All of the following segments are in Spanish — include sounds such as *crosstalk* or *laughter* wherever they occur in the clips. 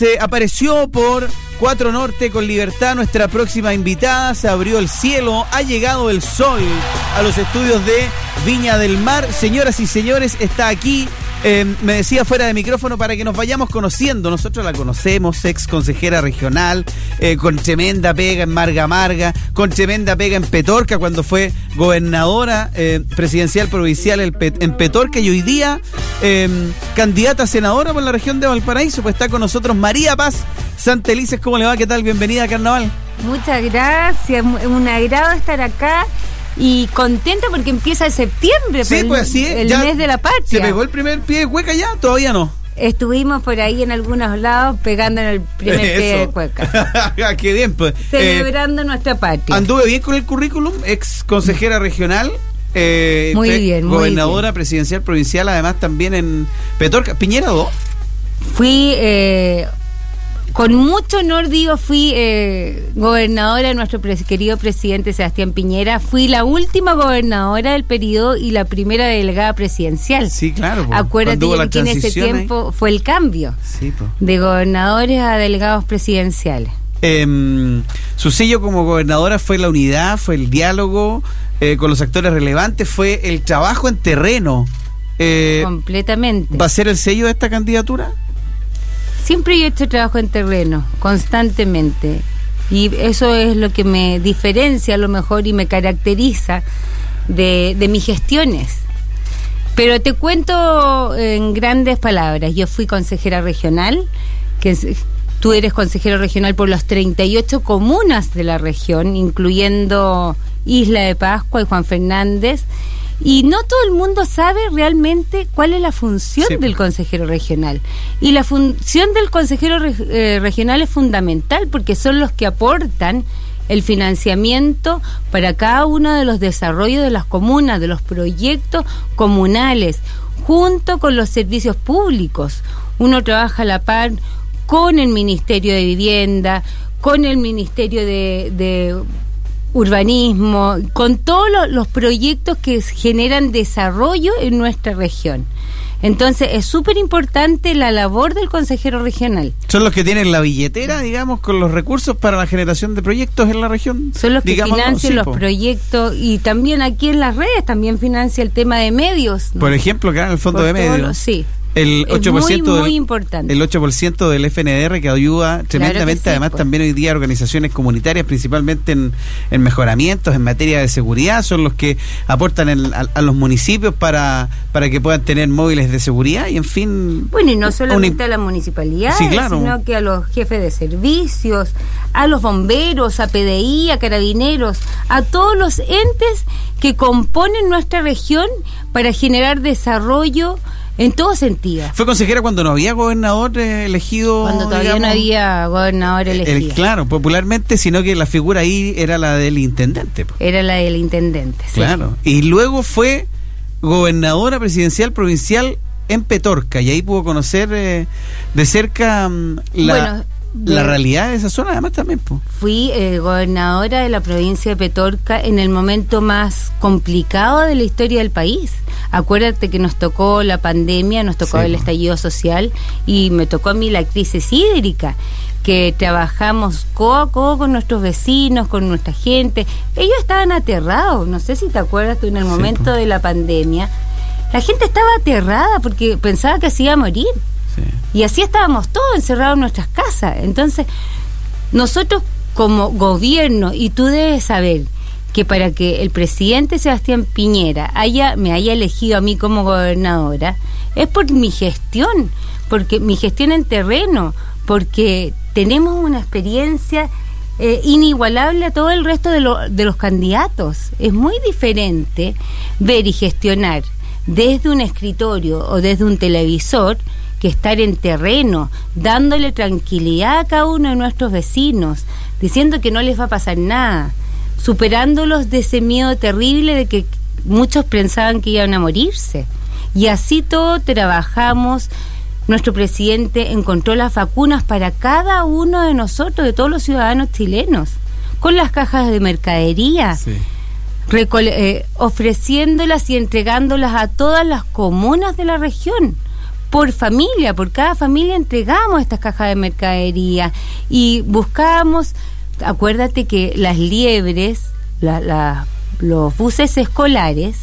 se apareció por Cuatro Norte con Libertad, nuestra próxima invitada. Se abrió el cielo, ha llegado el sol a los estudios de Viña del Mar. Señoras y señores, está aquí. Eh, me decía fuera de micrófono para que nos vayamos conociendo. Nosotros la conocemos, ex consejera regional, eh, con tremenda pega en Marga Marga, con tremenda pega en Petorca cuando fue gobernadora eh, presidencial provincial en Petorca y hoy día eh, candidata a senadora por la región de Valparaíso. Pues está con nosotros María Paz Santelices. ¿Cómo le va? ¿Qué tal? Bienvenida a Carnaval. Muchas gracias, un agrado estar acá y contenta porque empieza el septiembre, Sí, el, pues así es. el ya mes de la ¿Se patria. pegó el primer pie de cueca ya? Todavía no. Estuvimos por ahí en algunos lados pegando en el primer pie de cueca, *laughs* Qué bien, pues. Eh, celebrando nuestra patria. Anduve bien con el currículum, ex consejera regional. eh, Muy bien, muy Gobernadora presidencial provincial, además también en Petorca. Piñera 2. Fui, eh, con mucho honor digo, fui eh, gobernadora de nuestro pres- querido presidente Sebastián Piñera. Fui la última gobernadora del periodo y la primera delegada presidencial. Sí, claro. po. Acuérdate que en ese ahí. tiempo fue el cambio Sí, po. de gobernadores a delegados presidenciales. Em, su sello como gobernadora fue la unidad, fue el diálogo eh, con los actores relevantes, fue el trabajo en terreno. Eh, completamente. ¿Va a ser el sello de esta candidatura? Siempre he hecho trabajo en terreno, constantemente. Y eso es lo que me diferencia a lo mejor y me caracteriza de, de mis gestiones. Pero te cuento en grandes palabras. Yo fui consejera regional, que tú eres consejero regional por las 38 comunas de la región, incluyendo Isla de Pascua y Juan Fernández. Y no todo el mundo sabe realmente cuál es la función Sí. del consejero regional. Y la función del consejero re- eh, regional es fundamental porque son los que aportan el financiamiento para cada uno de los desarrollos de las comunas, de los proyectos comunales, junto con los servicios públicos. Uno trabaja a la par con el Ministerio de Vivienda, con el Ministerio de, de urbanismo, con todos lo- los proyectos que generan desarrollo en nuestra región. Entonces es súper importante la labor del consejero regional. Son los que tienen la billetera, digamos, con los recursos para la generación de proyectos en la región. Son los que financian los proyectos y también aquí en las redes también financia el tema de medios. ¿no? Por ejemplo, que en el fondo Por de medios. sí. El Es 8%, muy, muy del, importante. el 8% del FNDR que ayuda tremendamente, sí, además pues. también hoy día organizaciones comunitarias, principalmente en, en mejoramientos en materia de seguridad, son los que aportan en- a, a los municipios para, para que puedan tener móviles de seguridad y en fin... Bueno, y no una- solamente a la municipalidad, Sí, claro. sino que a los jefes de servicios, a los bomberos, a PDI, a carabineros, a todos los entes que componen nuestra región para generar desarrollo en todo sentido. Fue consejera cuando no había gobernador eh, elegido... Cuando todavía no había gobernador el- elegido. claro, popularmente, sino que la figura ahí era la del intendente. po. Era la del intendente. sí. Claro. Y luego fue gobernadora presidencial provincial en Petorca y ahí pudo conocer eh, de cerca mm, la, Bueno, la realidad de esa zona, además también. po. Fui eh, gobernadora de la provincia de Petorca en el momento más complicado de la historia del país. Acuérdate que nos tocó la pandemia, nos tocó Sí, el po. estallido social y me tocó a mí la crisis hídrica, que trabajamos codo a codo con nuestros vecinos, con nuestra gente. Ellos estaban aterrados, no sé si te acuerdas tú en el Sí, momento po. de la pandemia. La gente estaba aterrada porque pensaba que se iba a morir. Y así estábamos todos encerrados en nuestras casas. Entonces, nosotros como gobierno, y tú debes saber que para que el presidente Sebastián Piñera haya, me haya elegido a mí como gobernadora, es por mi gestión, porque mi gestión en terreno, porque tenemos una experiencia eh, inigualable a todo el resto de, lo- de los candidatos. Es muy diferente ver y gestionar desde un escritorio o desde un televisor que estar en terreno, dándole tranquilidad a cada uno de nuestros vecinos, diciendo que no les va a pasar nada, superándolos de ese miedo terrible de que muchos pensaban que iban a morirse. Y así todo trabajamos. Nuestro presidente encontró las vacunas para cada uno de nosotros, de todos los ciudadanos chilenos, con las cajas de mercadería Sí. eh, ofreciéndolas y entregándolas a todas las comunas de la región por familia, por cada familia entregamos estas cajas de mercadería y buscábamos, acuérdate que las liebres, los buses escolares,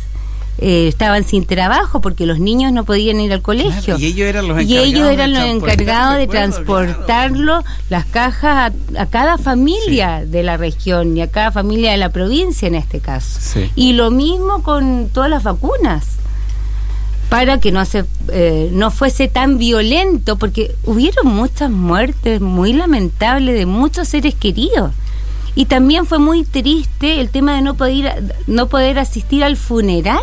eh, estaban sin trabajo porque los niños no podían ir al colegio. y ellos eran los encargados, de, transportarlo, las cajas a, cada familia de la región y a cada familia de la provincia en este caso. Y lo mismo con todas las vacunas para que no se eh, no fuese tan violento porque hubieron muchas muertes muy lamentables de muchos seres queridos y también fue muy triste el tema de no poder no poder asistir al funeral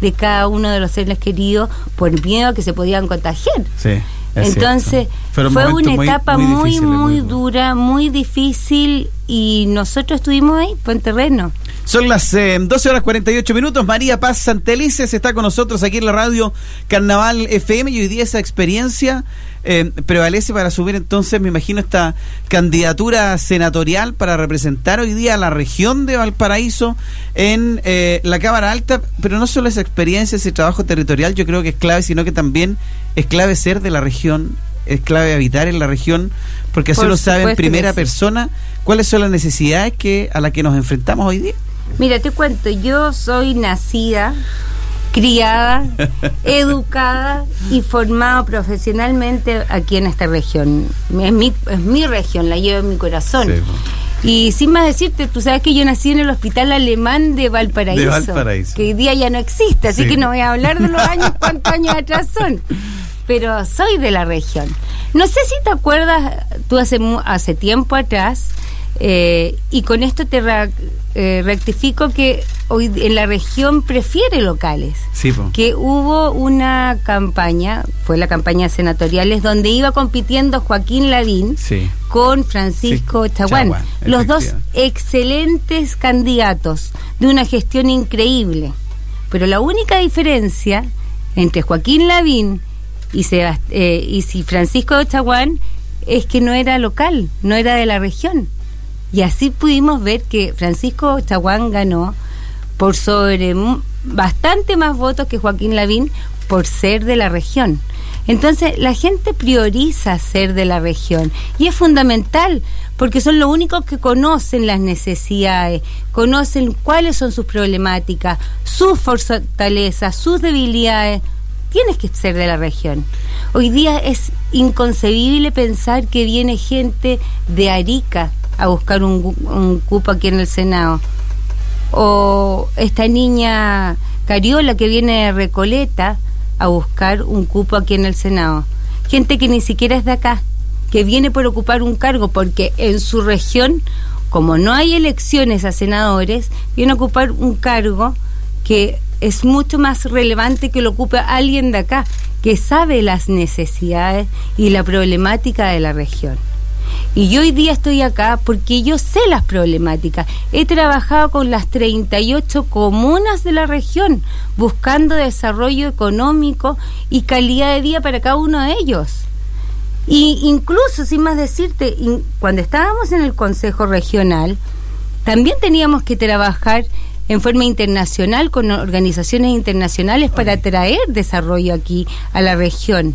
de cada uno de los seres queridos por miedo a que se podían contagiar. Sí, Entonces, fue una etapa muy, muy, dura, muy difícil y nosotros estuvimos ahí, en terreno. Son las 12 eh, horas 48 minutos. María Paz Santelices está con nosotros aquí en la radio Carnaval FM y hoy día esa experiencia eh, prevalece para subir entonces, me imagino, esta candidatura senatorial para representar hoy día a la región de Valparaíso en eh, la Cámara Alta, pero no solo esa experiencia, ese trabajo territorial, yo creo que es clave, sino que también es clave ser de la región, es clave habitar en la región, porque así lo sabe en primera persona cuáles son las necesidades que a las que nos enfrentamos hoy día. Mira, te cuento, yo soy nacida criada, *laughs* educada y formada profesionalmente aquí en esta región. Es mi, es mi región, la llevo en mi corazón. y sin más decirte, tú sabes que yo nací en el Hospital Alemán de Valparaíso, que hoy día ya no existe, así que no voy a hablar de los *laughs* años, cuántos años atrás son. Pero soy de la región. No sé si te acuerdas, tú hace, hace tiempo atrás, eh, y con esto te eh, rectifico que hoy en la región prefiere locales. Que hubo una campaña, fue la campaña senatoriales, donde iba compitiendo Joaquín Lavín con Francisco Chaguán. Los dos excelentes candidatos de una gestión increíble. Pero la única diferencia entre Joaquín Lavín y, eh, y si Francisco Chaguán es que no era local, no era de la región. Y así pudimos ver que Francisco Chaguán ganó por sobre bastante más votos que Joaquín Lavín por ser de la región. Entonces la gente prioriza ser de la región y es fundamental porque son los únicos que conocen las necesidades, conocen cuáles son sus problemáticas, sus fortalezas, sus debilidades. Tienes que ser de la región. Hoy día es inconcebible pensar que viene gente de Arica a buscar un, un cupo aquí en el Senado o esta niña Cariola que viene de Recoleta a buscar un cupo aquí en el Senado. Gente que ni siquiera es de acá, que viene por ocupar un cargo porque en su región, como no hay elecciones a senadores, viene a ocupar un cargo que es mucho más relevante que lo ocupe alguien de acá, que sabe las necesidades y la problemática de la región. Y yo hoy día estoy acá porque yo sé las problemáticas. He trabajado con las 38 comunas de la región buscando desarrollo económico y calidad de vida para cada uno de ellos. Y incluso, sin más decirte, cuando estábamos en el Consejo Regional, también teníamos que trabajar en forma internacional con organizaciones internacionales para traer desarrollo aquí a la región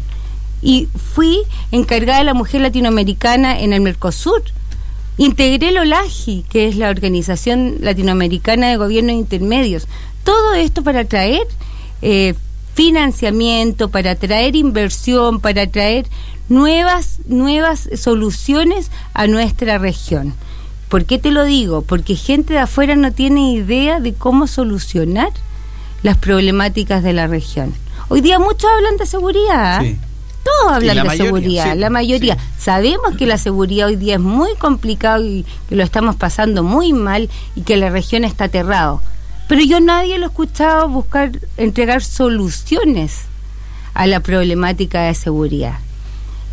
y fui encargada de la mujer latinoamericana en el Mercosur. Integré el OLAGI, que es la Organización Latinoamericana de Gobiernos Intermedios. Todo esto para traer eh, financiamiento, para traer inversión, para traer nuevas, nuevas soluciones a nuestra región. ¿Por qué te lo digo? Porque gente de afuera no tiene idea de cómo solucionar las problemáticas de la región. Hoy día muchos hablan de seguridad. ¿ah? Todos hablan de seguridad, la mayoría. Sabemos que la seguridad hoy día es muy complicado y que lo estamos pasando muy mal y que la región está aterrado. Pero yo nadie lo he escuchado buscar, entregar soluciones a la problemática de seguridad.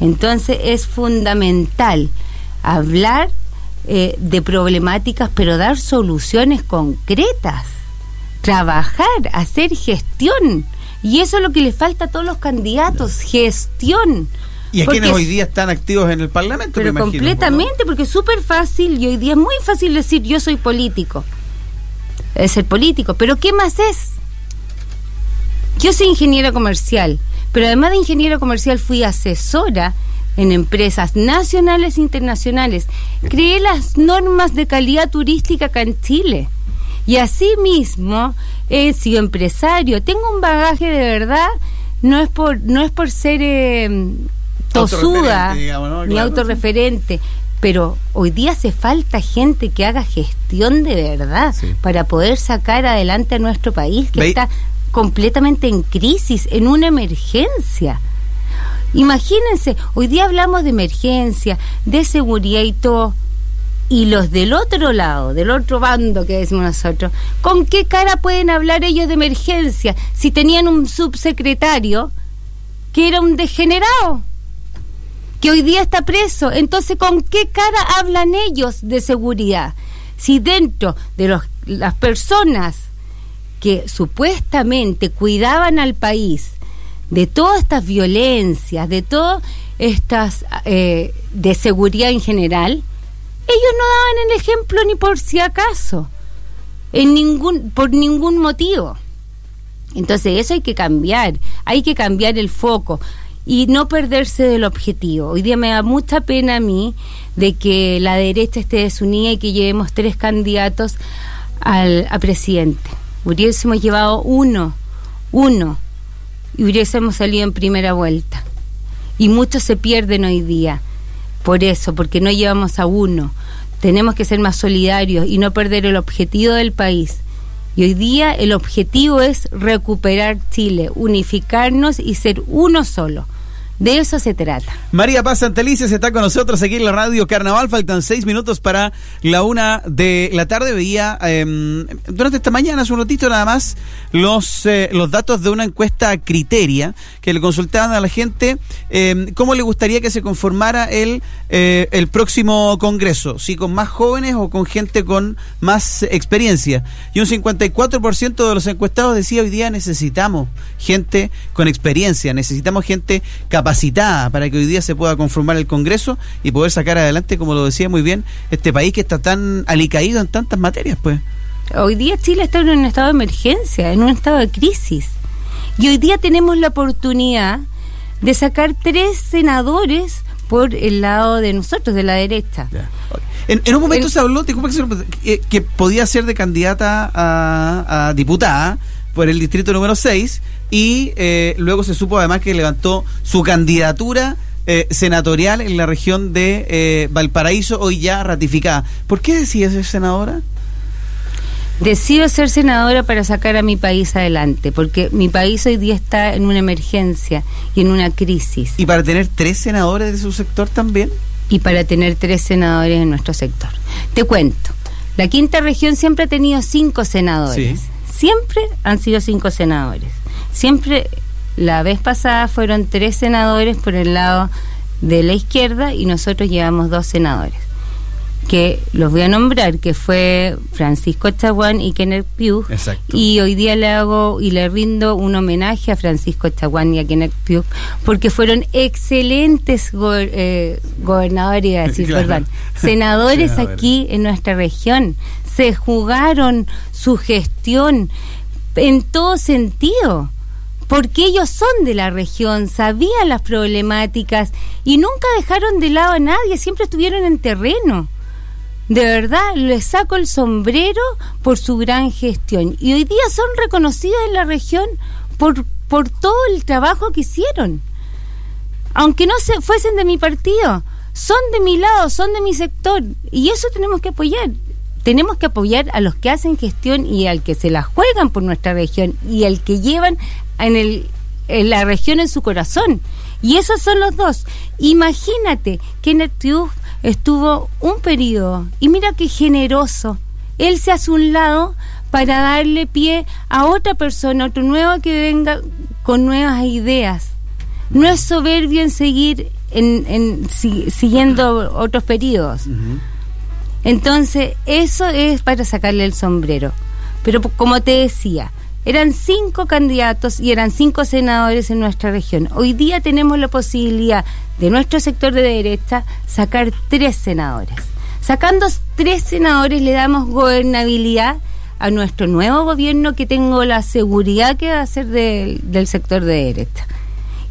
Entonces es fundamental hablar eh, de problemáticas, pero dar soluciones concretas, trabajar, hacer gestión y eso es lo que le falta a todos los candidatos, gestión. Y a quienes hoy día están activos en el Parlamento, Pero completamente, porque es súper fácil y hoy día es muy fácil decir yo soy político. Es ser político, pero ¿qué más es? Yo soy ingeniera comercial, Pero además de ingeniero comercial fui asesora en empresas nacionales e internacionales. Creé las normas de calidad turística acá en Chile. Y asimismo he sido empresario. Tengo un bagaje de verdad, no es por, no es por ser eh, tosuda ni autorreferente, pero hoy día hace falta gente que haga gestión de verdad para poder sacar adelante a nuestro país que está completamente en crisis, en una emergencia. Imagínense, hoy día hablamos de emergencia, de seguridad y todo, y los del otro lado, del otro bando que decimos nosotros, ¿con qué cara pueden hablar ellos de emergencia si tenían un subsecretario que era un degenerado? que hoy día está preso. Entonces, ¿con qué cara hablan ellos de seguridad? Si dentro de los, las personas que supuestamente cuidaban al país de todas estas violencias, de todas estas eh, de seguridad en general, ellos no daban el ejemplo ni por si acaso, en ningún, por ningún motivo. Entonces eso hay que cambiar, hay que cambiar el foco y no perderse del objetivo. Hoy día me da mucha pena a mí de que la derecha esté desunida y que llevemos tres candidatos al, a presidente. Hubiésemos llevado uno, uno, y hubiésemos salido en primera vuelta. Y muchos se pierden hoy día por eso, porque no llevamos a uno. Tenemos que ser más solidarios y no perder el objetivo del país. Y hoy día el objetivo es recuperar Chile, unificarnos y ser uno solo. De eso se trata. María Paz Santelices está con nosotros aquí en la radio Carnaval. Faltan seis minutos para la una de la tarde. Veía em, durante esta mañana, hace un ratito nada más, los, eh, los datos de una encuesta Criteria que le consultaban a la gente em, cómo le gustaría que se conformara el, eh, el próximo Congreso. Si con más jóvenes o con gente con más experiencia. Y un 54% de los encuestados decía hoy día necesitamos gente con experiencia, necesitamos gente capaz capacitada para que hoy día se pueda conformar el Congreso y poder sacar adelante, como lo decía muy bien, este país que está tan alicaído en tantas materias, pues. Hoy día Chile está en un estado de emergencia, en un estado de crisis. Y hoy día tenemos la oportunidad de sacar tres senadores por el lado de nosotros, de la derecha. En, un momento se habló, que, que, podía ser de candidata a, a diputada por el distrito número 6 y eh, luego se supo además que levantó su candidatura eh, senatorial en la región de eh, Valparaíso, hoy ya ratificada. ¿Por qué decide ser senadora? Decido ser senadora para sacar a mi país adelante, porque mi país hoy día está en una emergencia y en una crisis. ¿Y para tener tres senadores de su sector también? Y para tener tres senadores en nuestro sector. Te cuento, la quinta región siempre ha tenido cinco senadores. Siempre han sido cinco senadores. Siempre la vez pasada fueron tres senadores por el lado de la izquierda y nosotros llevamos dos senadores. Que los voy a nombrar, que fue Francisco Chaguán y Kenneth Pugh. Y hoy día le hago y le rindo un homenaje a Francisco Chaguán y a Kenneth Pugh, porque fueron excelentes eh, gobernadores, *laughs* senadores. aquí en nuestra región. Se jugaron su gestión en todo sentido porque ellos son de la región, sabían las problemáticas y nunca dejaron de lado a nadie, siempre estuvieron en terreno. De verdad, les saco el sombrero por su gran gestión. Y hoy día son reconocidos en la región por, por todo el trabajo que hicieron. Aunque no se, fuesen de mi partido, son de mi lado, son de mi sector. Y eso tenemos que apoyar tenemos que apoyar a los que hacen gestión y al que se la juegan por nuestra región y al que llevan en, el, la región en su corazón. Y esos son los dos. Imagínate que Neptune estuvo un periodo y mira qué generoso. Él se hace un lado para darle pie a otra persona, otro nuevo que venga con nuevas ideas. No es soberbio en seguir en, siguiendo otros periodos. Entonces, eso es para sacarle el sombrero. Pero como te decía, eran cinco candidatos y eran cinco senadores en nuestra región. Hoy día tenemos la posibilidad de nuestro sector de derecha sacar tres senadores. Sacando tres senadores le damos gobernabilidad a nuestro nuevo gobierno que tengo la seguridad que va a ser del sector de derecha.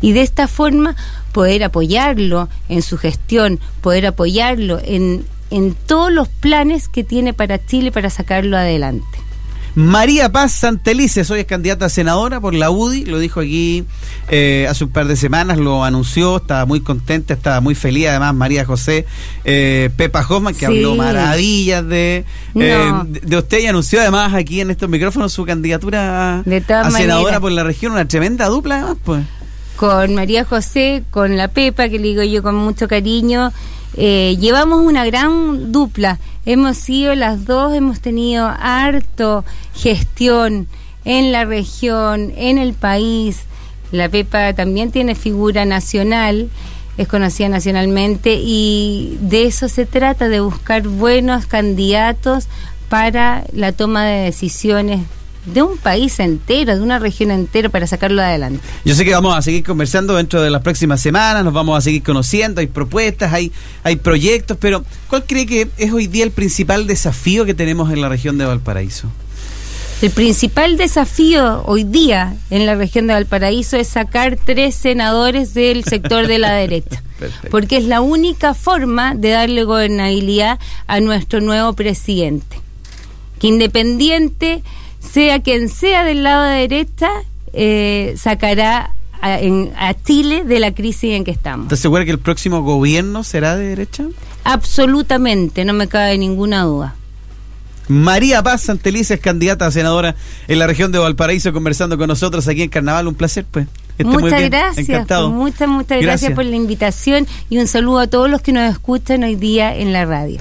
y de esta forma poder apoyarlo en su gestión, poder apoyarlo en, en todos los planes que tiene para Chile para sacarlo adelante. María Paz Santelice, soy candidata a senadora por la UDI, lo dijo aquí eh, hace un par de semanas, lo anunció, estaba muy contenta, estaba muy feliz, además María José eh, Pepa Hoffman, que habló maravillas de, eh, de usted y anunció además aquí en estos micrófonos su candidatura a senadora por la región, una tremenda dupla además, pues. Con María José, con la Pepa, que le digo yo con mucho cariño, eh, llevamos una gran dupla. Hemos sido las dos, hemos tenido harto gestión en la región, en el país. La Pepa también tiene figura nacional, es conocida nacionalmente y de eso se trata, de buscar buenos candidatos para la toma de decisiones de un país entero, de una región entera para sacarlo adelante. Yo sé que vamos a seguir conversando dentro de las próximas semanas, nos vamos a seguir conociendo, hay propuestas, hay, hay proyectos, pero ¿cuál cree que es hoy día el principal desafío que tenemos en la región de Valparaíso? El principal desafío hoy día en la región de Valparaíso es sacar tres senadores del sector de la *laughs* derecha, porque es la única forma de darle gobernabilidad a nuestro nuevo presidente, que independiente sea quien sea del lado de derecha, eh, sacará a, Chile de la crisis en que estamos. ¿Estás segura que el próximo gobierno será de derecha? Absolutamente, no me cabe ninguna duda. María Paz Santelice es candidata a senadora en la región de Valparaíso, conversando con nosotros aquí en Carnaval. Un placer, pues. muchas gracias. Pues, muchas, muchas gracias por la invitación y un saludo a todos los que nos escuchan hoy día en la radio.